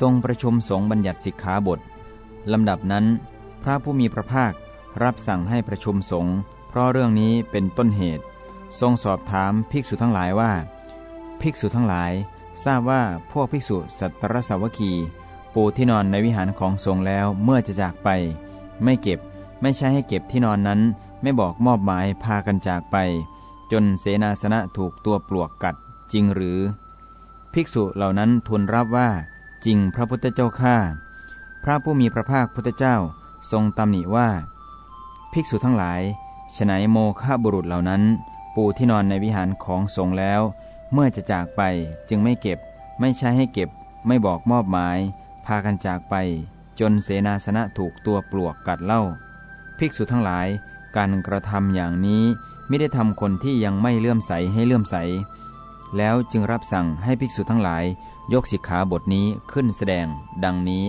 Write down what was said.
ทรงประชุมสงฆ์บัญญัติสิกขาบทลำดับนั้น พระผู้มีพระภาครับสั่งให้ประชุมสงฆ์เพราะเรื่องนี้เป็นต้นเหตุ ทรงสอบถามภิกษุทั้งหลายว่า ภิกษุทั้งหลาย ทราบว่าพวกภิกษุสัตตรสาวคี ปูที่นอนในวิหารของสงฆ์แล้วเมื่อจะจากไป ไม่เก็บไม่ใช่ให้เก็บที่นอนนั้น ไม่บอกมอบหมายพากันจากไป จนเสนาสนะถูกตัวปลวกกัดจริงหรือ ภิกษุเหล่านั้นทูลรับว่า จริงพระพุทธเจ้าข้าพระผู้มีพระภาคพุทธเจ้าทรงตำหนิว่า ภิกษุทั้งหลายฉนัยโมฆะบุรุษเหล่านั้น ปูที่นอนในวิหารของสงฆ์แล้ว เมื่อจะจากไปจึงไม่เก็บ ไม่ใช่ให้เก็บ ไม่บอกมอบหมาย พากันจากไป จนเสนาสนะถูกตัวปลวกกัดเล่า ภิกษุทั้งหลาย การกระทำอย่างนี้ไม่ได้ทำคนที่ยังไม่เลื่อมใสให้เลื่อมใส แล้วจึงรับสั่งให้ภิกษุทั้งหลายยกสิกขาบทนี้ขึ้นแสดง ดังนี้